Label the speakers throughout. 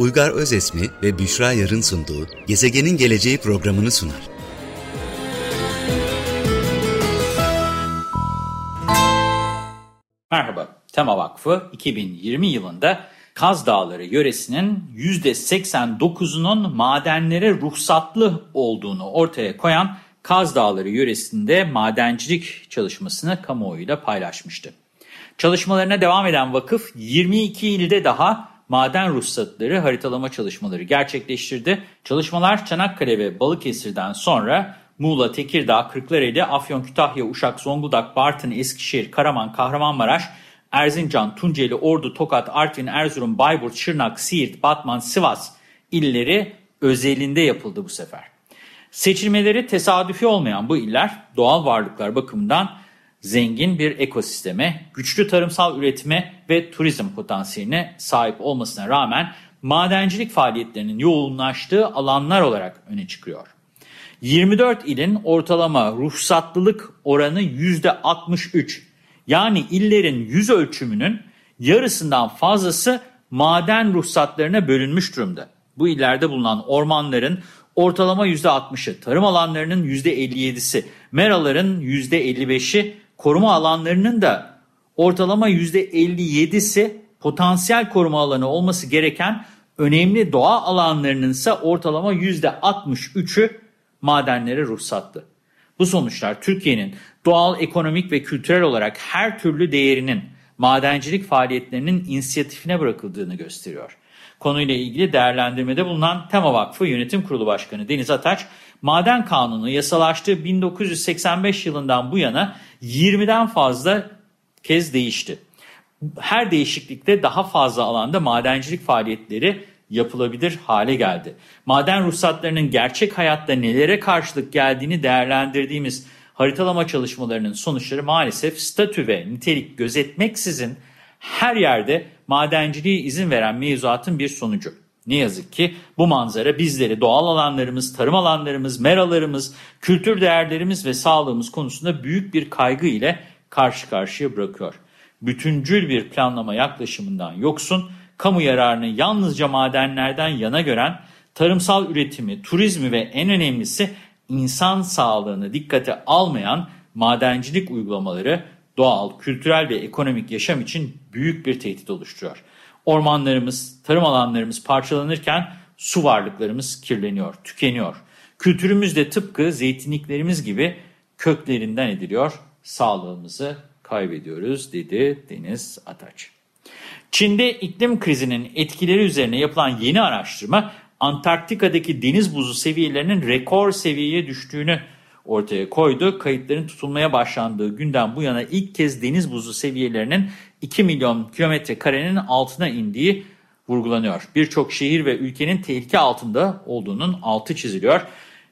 Speaker 1: Uygar Özesmi ve Büşra Yarın sunduğu Gezegenin Geleceği programını sunar.
Speaker 2: Merhaba, Tema Vakfı 2020 yılında Kaz Dağları yöresinin %89'unun madenlere ruhsatlı olduğunu ortaya koyan Kaz Dağları yöresinde madencilik çalışmasını kamuoyuyla paylaşmıştı. Çalışmalarına devam eden vakıf 22 ilde daha maden ruhsatları haritalama çalışmaları gerçekleştirdi. Çalışmalar Çanakkale ve Balıkesir'den sonra Muğla, Tekirdağ, Kırklareli, Afyon, Kütahya, Uşak, Zonguldak, Bartın, Eskişehir, Karaman, Kahramanmaraş, Erzincan, Tunceli, Ordu, Tokat, Artvin, Erzurum, Bayburt, Şırnak, Siirt, Batman, Sivas illeri özelinde yapıldı bu sefer. Seçilmeleri tesadüfi olmayan bu iller doğal varlıklar bakımından zengin bir ekosisteme, güçlü tarımsal üretime ve turizm potansiyeline sahip olmasına rağmen madencilik faaliyetlerinin yoğunlaştığı alanlar olarak öne çıkıyor. 24 ilin ortalama ruhsatlılık oranı %63. Yani illerin yüz ölçümünün yarısından fazlası maden ruhsatlarına bölünmüş durumda. Bu illerde bulunan ormanların ortalama %60'ı, tarım alanlarının %57'si, meraların %55'i, koruma alanlarının da ortalama %57'si potansiyel koruma alanı olması gereken önemli doğa alanlarının ise ortalama %63'ü madenlere ruhsatlı. Bu sonuçlar Türkiye'nin doğal, ekonomik ve kültürel olarak her türlü değerinin madencilik faaliyetlerinin inisiyatifine bırakıldığını gösteriyor. Konuyla ilgili değerlendirmede bulunan Tema Vakfı Yönetim Kurulu Başkanı Deniz Ataç, Maden Kanunu yasalaştığı 1985 yılından bu yana 20'den fazla kez değişti. Her değişiklikte daha fazla alanda madencilik faaliyetleri yapılabilir hale geldi. Maden ruhsatlarının gerçek hayatta nelere karşılık geldiğini değerlendirdiğimiz haritalama çalışmalarının sonuçları maalesef statü ve nitelik gözetmeksizin her yerde madenciliğe izin veren mevzuatın bir sonucu. Ne yazık ki bu manzara bizleri doğal alanlarımız, tarım alanlarımız, meralarımız, kültür değerlerimiz ve sağlığımız konusunda büyük bir kaygı ile karşı karşıya bırakıyor. Bütüncül bir planlama yaklaşımından yoksun, kamu yararını yalnızca madenlerden yana gören, tarımsal üretimi, turizmi ve en önemlisi insan sağlığını dikkate almayan madencilik uygulamaları doğal, kültürel ve ekonomik yaşam için büyük bir tehdit oluşturuyor. Ormanlarımız, tarım alanlarımız parçalanırken su varlıklarımız kirleniyor, tükeniyor. Kültürümüz de tıpkı zeytinliklerimiz gibi köklerinden ediliyor, sağlığımızı kaybediyoruz dedi Deniz Ataç. Çin'de iklim krizinin etkileri üzerine yapılan yeni araştırma Antarktika'daki deniz buzu seviyelerinin rekor seviyeye düştüğünü ortaya koydu. Kayıtların tutulmaya başlandığı günden bu yana ilk kez deniz buzu seviyelerinin 2 milyon kilometre karenin altına indiği vurgulanıyor. Birçok şehir ve ülkenin tehlike altında olduğunun altı çiziliyor.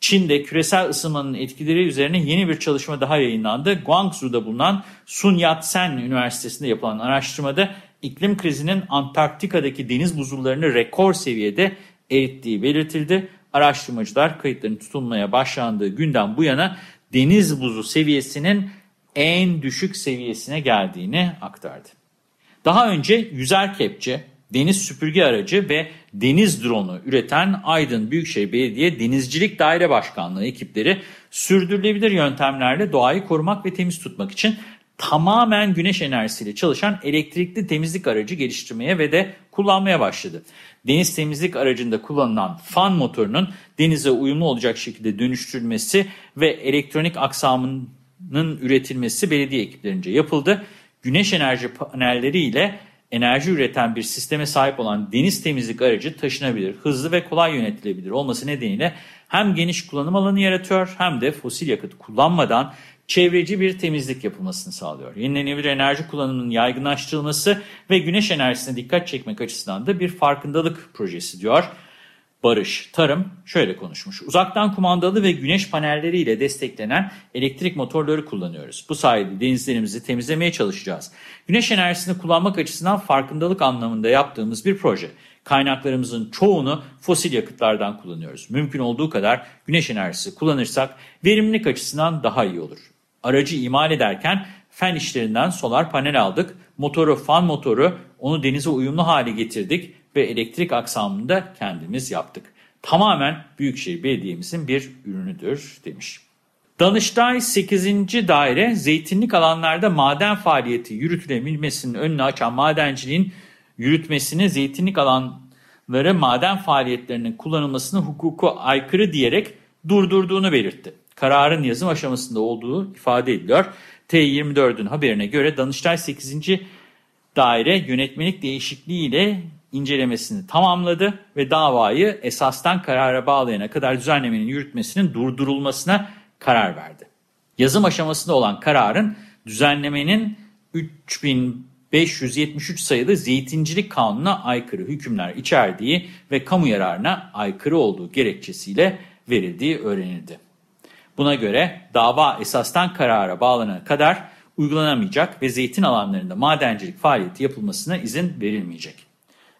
Speaker 2: Çin'de küresel ısınmanın etkileri üzerine yeni bir çalışma daha yayınlandı. Guangzhou'da bulunan Sun Yat-sen Üniversitesi'nde yapılan araştırmada iklim krizinin Antarktika'daki deniz buzullarını rekor seviyede erittiği belirtildi. Araştırmacılar kayıtların tutulmaya başlandığı günden bu yana deniz buzu seviyesinin en düşük seviyesine geldiğini aktardı. Daha önce yüzer kepçe, deniz süpürge aracı ve deniz dronu üreten Aydın Büyükşehir Belediye Denizcilik Daire Başkanlığı ekipleri sürdürülebilir yöntemlerle doğayı korumak ve temiz tutmak için tamamen güneş enerjisiyle çalışan elektrikli temizlik aracı geliştirmeye ve de kullanmaya başladı. Deniz temizlik aracında kullanılan fan motorunun denize uyumlu olacak şekilde dönüştürülmesi ve elektronik aksamının üretilmesi belediye ekiplerince yapıldı. Güneş enerji panelleri ile enerji üreten bir sisteme sahip olan deniz temizlik aracı taşınabilir, hızlı ve kolay yönetilebilir olması nedeniyle hem geniş kullanım alanı yaratıyor hem de fosil yakıt kullanmadan çevreci bir temizlik yapılmasını sağlıyor. Yenilenebilir enerji kullanımının yaygınlaştırılması ve güneş enerjisine dikkat çekmek açısından da bir farkındalık projesi diyor. Barış Tarım şöyle konuşmuş. Uzaktan kumandalı ve güneş panelleriyle desteklenen elektrik motorları kullanıyoruz. Bu sayede denizlerimizi temizlemeye çalışacağız. Güneş enerjisini kullanmak açısından farkındalık anlamında yaptığımız bir proje. Kaynaklarımızın çoğunu fosil yakıtlardan kullanıyoruz. Mümkün olduğu kadar güneş enerjisi kullanırsak verimlilik açısından daha iyi olur. Aracı imal ederken fen işlerinden solar panel aldık. Motoru fan motoru onu denize uyumlu hale getirdik ve elektrik aksamını da kendimiz yaptık. Tamamen Büyükşehir Belediye'mizin bir ürünüdür demiş. Danıştay 8. Daire zeytinlik alanlarda maden faaliyeti yürütülebilmesinin önünü açan madenciliğin yürütmesini zeytinlik alanları maden faaliyetlerinin kullanılmasını hukuku aykırı diyerek durdurduğunu belirtti. Kararın yazım aşamasında olduğu ifade ediliyor. T24'ün haberine göre Danıştay 8. Daire yönetmelik değişikliği ile incelemesini tamamladı ve davayı esastan karara bağlayana kadar düzenlemenin yürütmesinin durdurulmasına karar verdi. Yazım aşamasında olan kararın düzenlemenin 3573 sayılı zeytincilik kanununa aykırı hükümler içerdiği ve kamu yararına aykırı olduğu gerekçesiyle verildiği öğrenildi. Buna göre dava esastan karara bağlanana kadar uygulanamayacak ve zeytin alanlarında madencilik faaliyeti yapılmasına izin verilmeyecek.